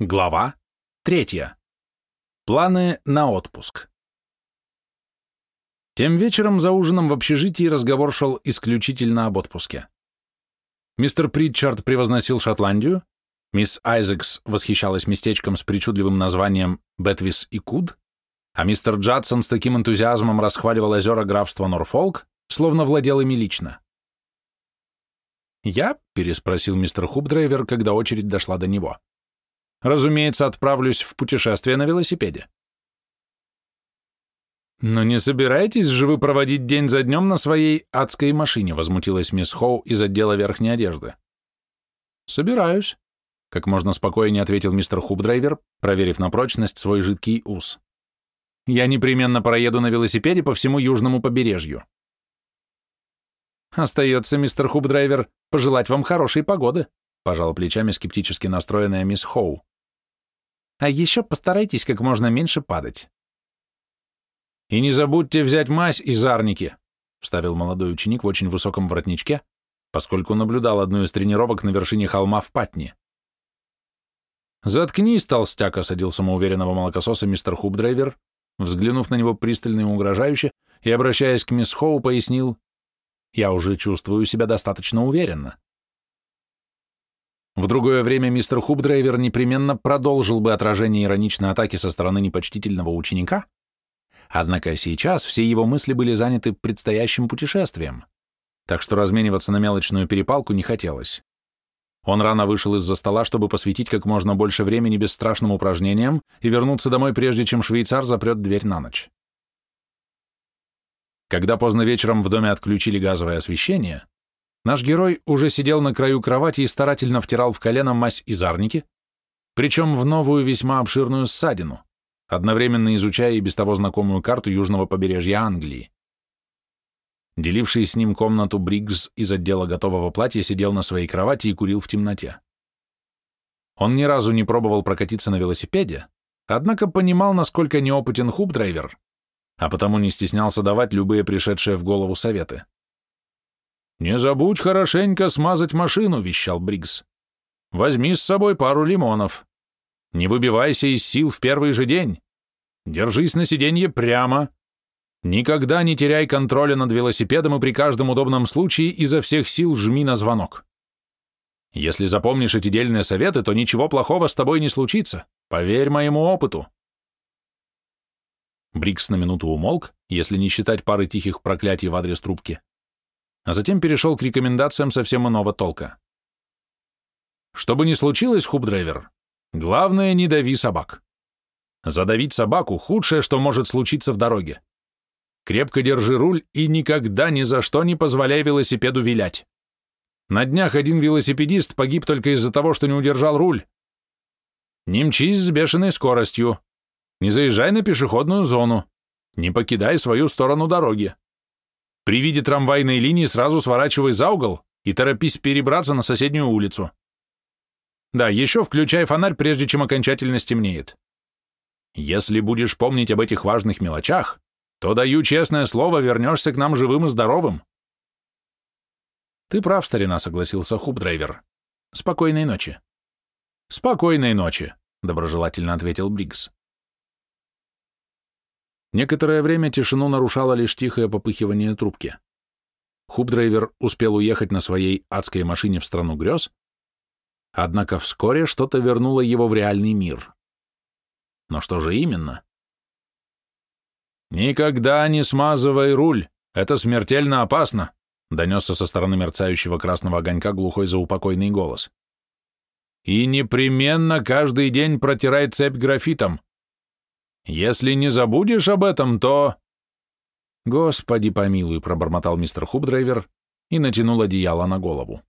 Глава третья. Планы на отпуск. Тем вечером за ужином в общежитии разговор шел исключительно об отпуске. Мистер Притчард превозносил Шотландию, мисс Айзекс восхищалась местечком с причудливым названием Бетвис и Куд, а мистер Джадсон с таким энтузиазмом расхваливал озера графства Норфолк, словно владел ими лично. «Я?» — переспросил мистер Хубдрайвер, когда очередь дошла до него. — Разумеется, отправлюсь в путешествие на велосипеде. «Но не собираетесь же вы проводить день за днем на своей адской машине?» возмутилась мисс Хоу из отдела верхней одежды. «Собираюсь», — как можно спокойнее ответил мистер Хубдрайвер, проверив на прочность свой жидкий ус. «Я непременно проеду на велосипеде по всему южному побережью». «Остается, мистер Хубдрайвер, пожелать вам хорошей погоды», пожал плечами скептически настроенная мисс Хоу. А еще постарайтесь как можно меньше падать. И не забудьте взять мазь и зарники, вставил молодой ученик в очень высоком воротничке, поскольку наблюдал одну из тренировок на вершине холма в Патне. «Заткнись, толстяк!» — осадил самоуверенного молокососа мистер Хубдрайвер, взглянув на него пристально и угрожающе, и, обращаясь к мисс Хоу, пояснил, «Я уже чувствую себя достаточно уверенно. В другое время мистер Хубдрайвер непременно продолжил бы отражение ироничной атаки со стороны непочтительного ученика, однако сейчас все его мысли были заняты предстоящим путешествием, так что размениваться на мелочную перепалку не хотелось. Он рано вышел из-за стола, чтобы посвятить как можно больше времени бесстрашным упражнениям и вернуться домой, прежде чем швейцар запрет дверь на ночь. Когда поздно вечером в доме отключили газовое освещение, Наш герой уже сидел на краю кровати и старательно втирал в колено мазь из арники, причем в новую весьма обширную ссадину, одновременно изучая и без того знакомую карту южного побережья Англии. Деливший с ним комнату Бриггс из отдела готового платья сидел на своей кровати и курил в темноте. Он ни разу не пробовал прокатиться на велосипеде, однако понимал, насколько неопытен хуб-драйвер, а потому не стеснялся давать любые пришедшие в голову советы. «Не забудь хорошенько смазать машину», — вещал Бригgs. «Возьми с собой пару лимонов. Не выбивайся из сил в первый же день. Держись на сиденье прямо. Никогда не теряй контроля над велосипедом и при каждом удобном случае изо всех сил жми на звонок. Если запомнишь эти дельные советы, то ничего плохого с тобой не случится. Поверь моему опыту». Брикс на минуту умолк, если не считать пары тихих проклятий в адрес трубки, а затем перешел к рекомендациям совсем иного толка. Что бы ни случилось, хуб-драйвер, главное не дави собак. Задавить собаку – худшее, что может случиться в дороге. Крепко держи руль и никогда ни за что не позволяй велосипеду вилять. На днях один велосипедист погиб только из-за того, что не удержал руль. Не мчись с бешеной скоростью. Не заезжай на пешеходную зону. Не покидай свою сторону дороги. При виде трамвайной линии сразу сворачивай за угол и торопись перебраться на соседнюю улицу. Да, еще включай фонарь, прежде чем окончательно стемнеет. Если будешь помнить об этих важных мелочах, то, даю честное слово, вернешься к нам живым и здоровым. Ты прав, старина, согласился Хуб-драйвер. Спокойной ночи. Спокойной ночи, доброжелательно ответил Бриггс. Некоторое время тишину нарушало лишь тихое попыхивание трубки. Хубдрайвер успел уехать на своей адской машине в страну грез, однако вскоре что-то вернуло его в реальный мир. Но что же именно? «Никогда не смазывай руль, это смертельно опасно», донесся со стороны мерцающего красного огонька глухой заупокойный голос. «И непременно каждый день протирай цепь графитом. Если не забудешь об этом, то...» «Господи помилуй», — пробормотал мистер Хубдрайвер и натянул одеяло на голову.